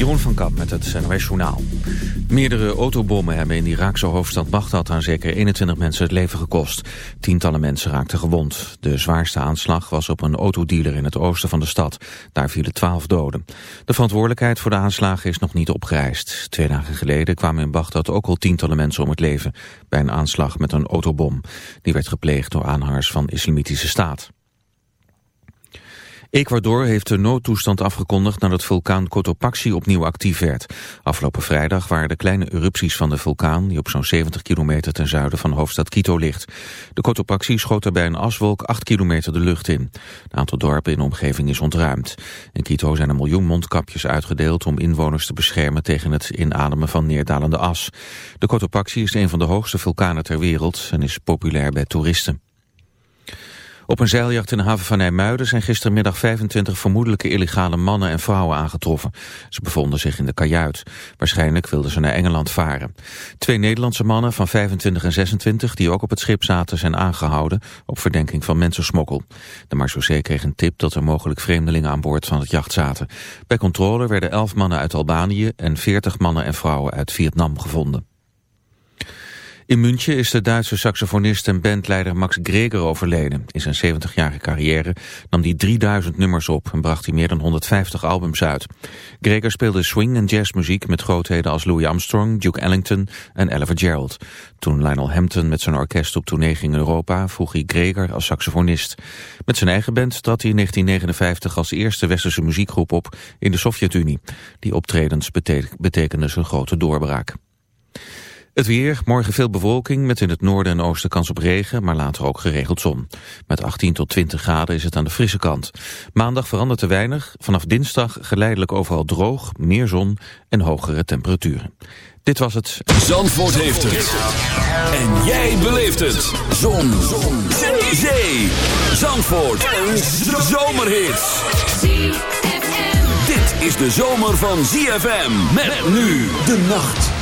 Jeroen van Kamp met het NOS Journaal. Meerdere autobommen hebben in de Iraakse hoofdstad Bagdad aan zeker 21 mensen het leven gekost. Tientallen mensen raakten gewond. De zwaarste aanslag was op een autodealer in het oosten van de stad. Daar vielen 12 doden. De verantwoordelijkheid voor de aanslagen is nog niet opgereisd. Twee dagen geleden kwamen in Bagdad ook al tientallen mensen om het leven... bij een aanslag met een autobom. Die werd gepleegd door aanhangers van Islamitische Staat. Ecuador heeft de noodtoestand afgekondigd nadat vulkaan Cotopaxi opnieuw actief werd. Afgelopen vrijdag waren de kleine erupties van de vulkaan, die op zo'n 70 kilometer ten zuiden van hoofdstad Quito ligt. De Cotopaxi schoot daarbij een aswolk 8 kilometer de lucht in. Het aantal dorpen in de omgeving is ontruimd. In Quito zijn een miljoen mondkapjes uitgedeeld om inwoners te beschermen tegen het inademen van neerdalende as. De Cotopaxi is een van de hoogste vulkanen ter wereld en is populair bij toeristen. Op een zeiljacht in de haven van IJmuiden zijn gistermiddag 25 vermoedelijke illegale mannen en vrouwen aangetroffen. Ze bevonden zich in de kajuit. Waarschijnlijk wilden ze naar Engeland varen. Twee Nederlandse mannen van 25 en 26 die ook op het schip zaten zijn aangehouden op verdenking van mensensmokkel. De marechaussee kreeg een tip dat er mogelijk vreemdelingen aan boord van het jacht zaten. Bij controle werden 11 mannen uit Albanië en 40 mannen en vrouwen uit Vietnam gevonden. In München is de Duitse saxofonist en bandleider Max Greger overleden. In zijn 70-jarige carrière nam hij 3000 nummers op en bracht hij meer dan 150 albums uit. Greger speelde swing- en jazzmuziek met grootheden als Louis Armstrong, Duke Ellington en Ella Fitzgerald. Toen Lionel Hampton met zijn orkest op tournee ging in Europa, vroeg hij Greger als saxofonist. Met zijn eigen band trad hij in 1959 als eerste westerse muziekgroep op in de Sovjet-Unie. Die optredens betekenden zijn grote doorbraak. Het weer, morgen veel bewolking met in het noorden en oosten kans op regen, maar later ook geregeld zon. Met 18 tot 20 graden is het aan de frisse kant. Maandag verandert te weinig, vanaf dinsdag geleidelijk overal droog, meer zon en hogere temperaturen. Dit was het. Zandvoort heeft het. En jij beleeft het. Zon. zon. Zee. Zee. Zandvoort. Een zomerhit. Dit is de zomer van ZFM. Met nu de nacht.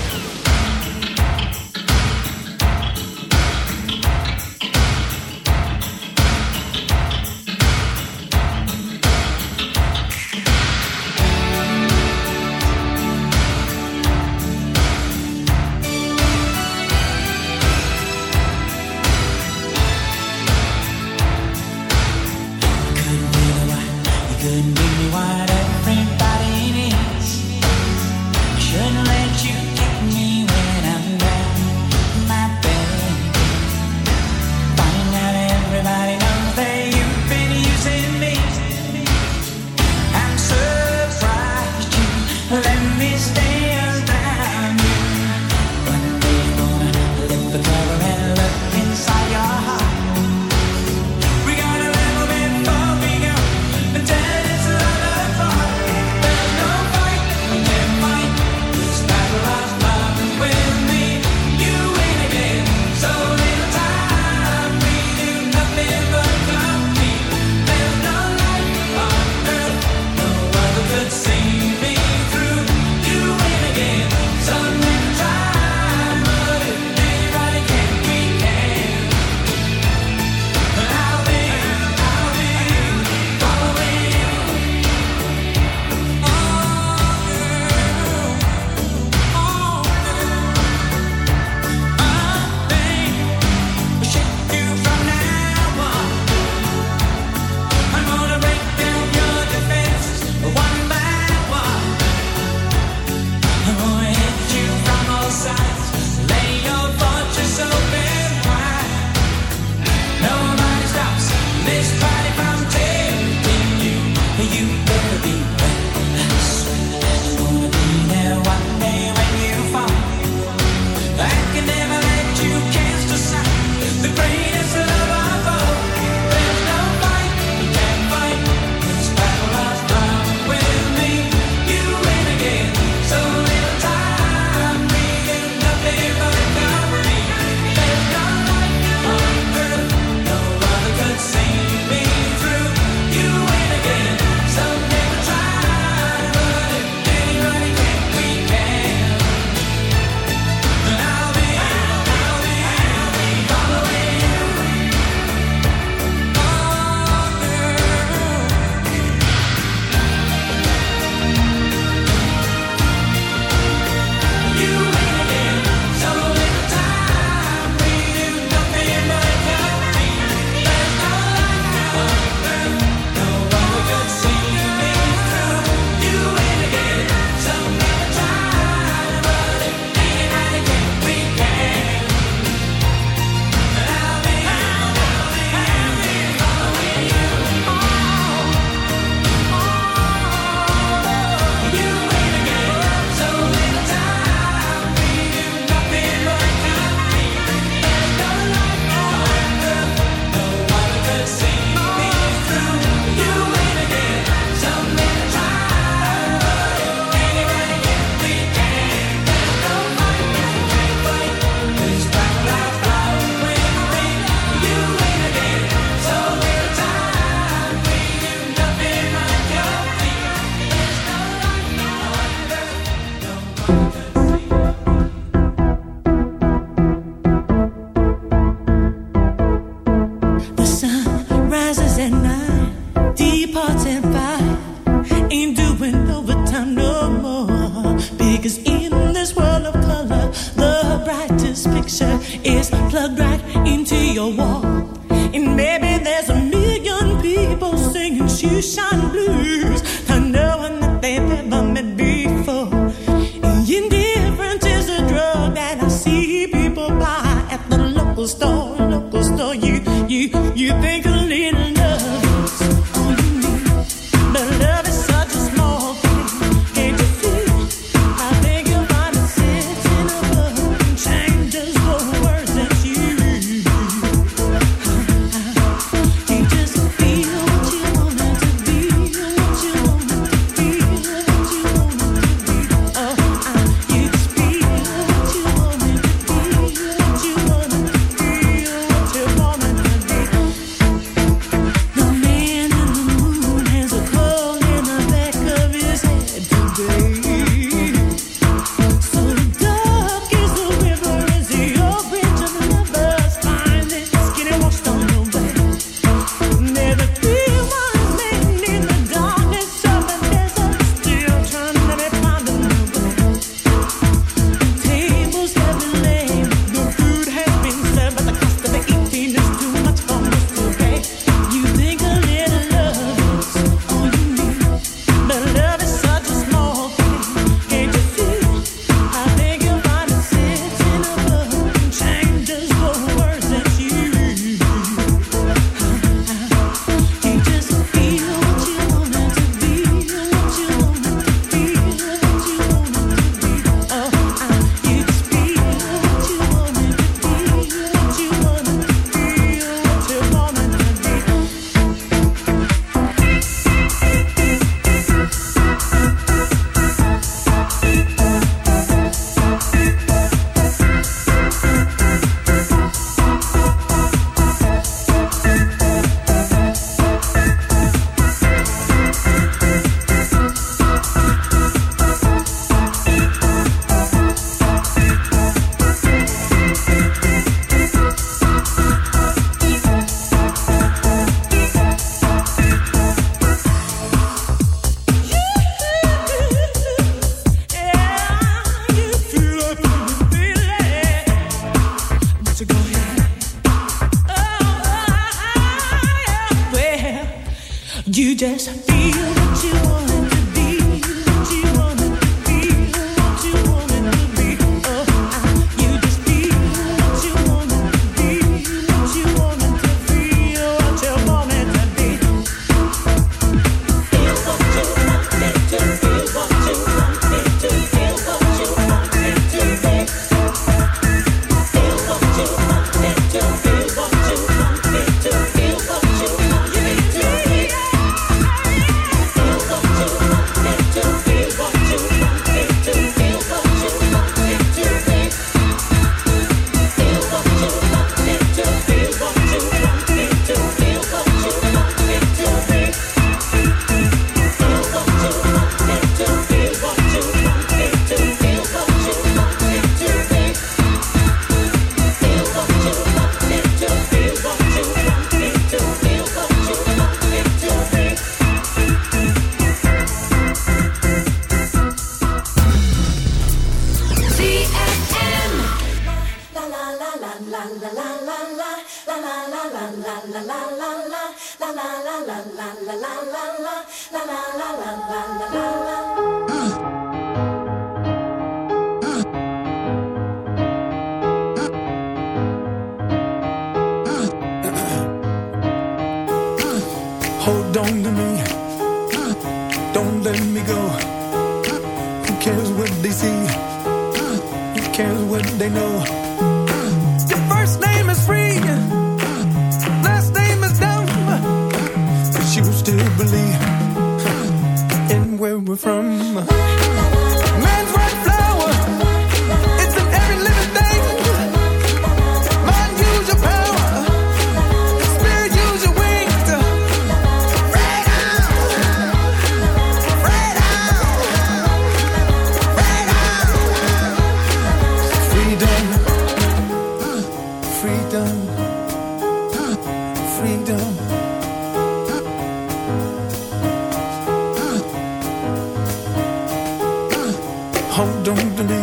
Hold on to me.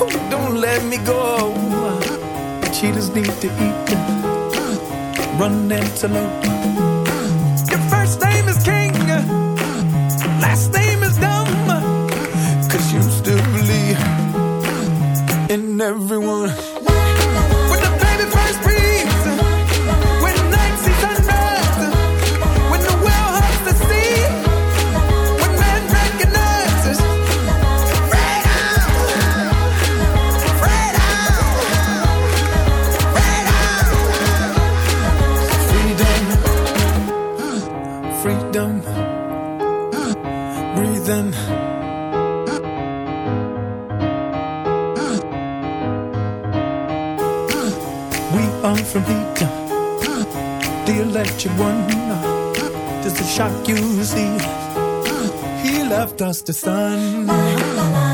Oh, don't let me go. Cheetahs need to eat. Run antelope. dust to sun.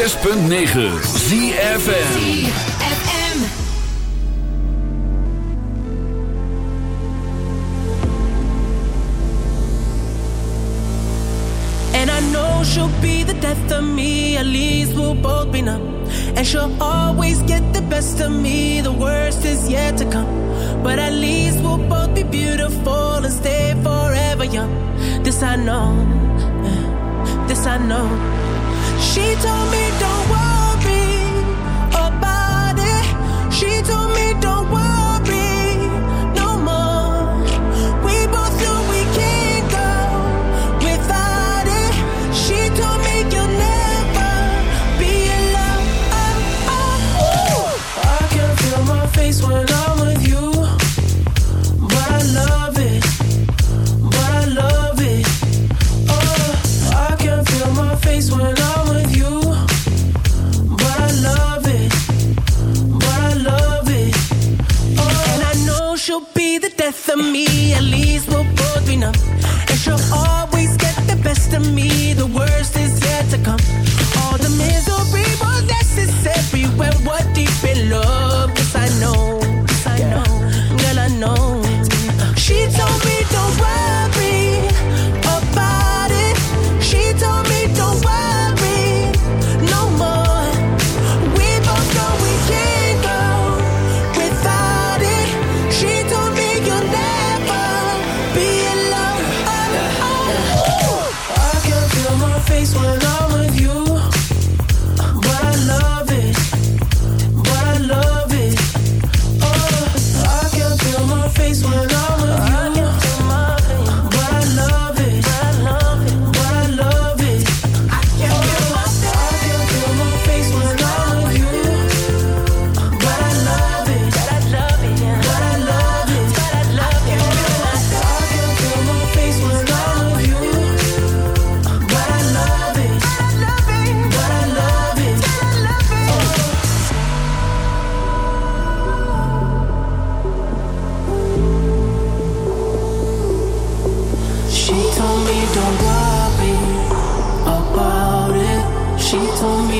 6.9 ZFN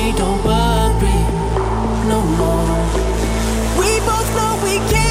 we don't worry no more. We both know we can't.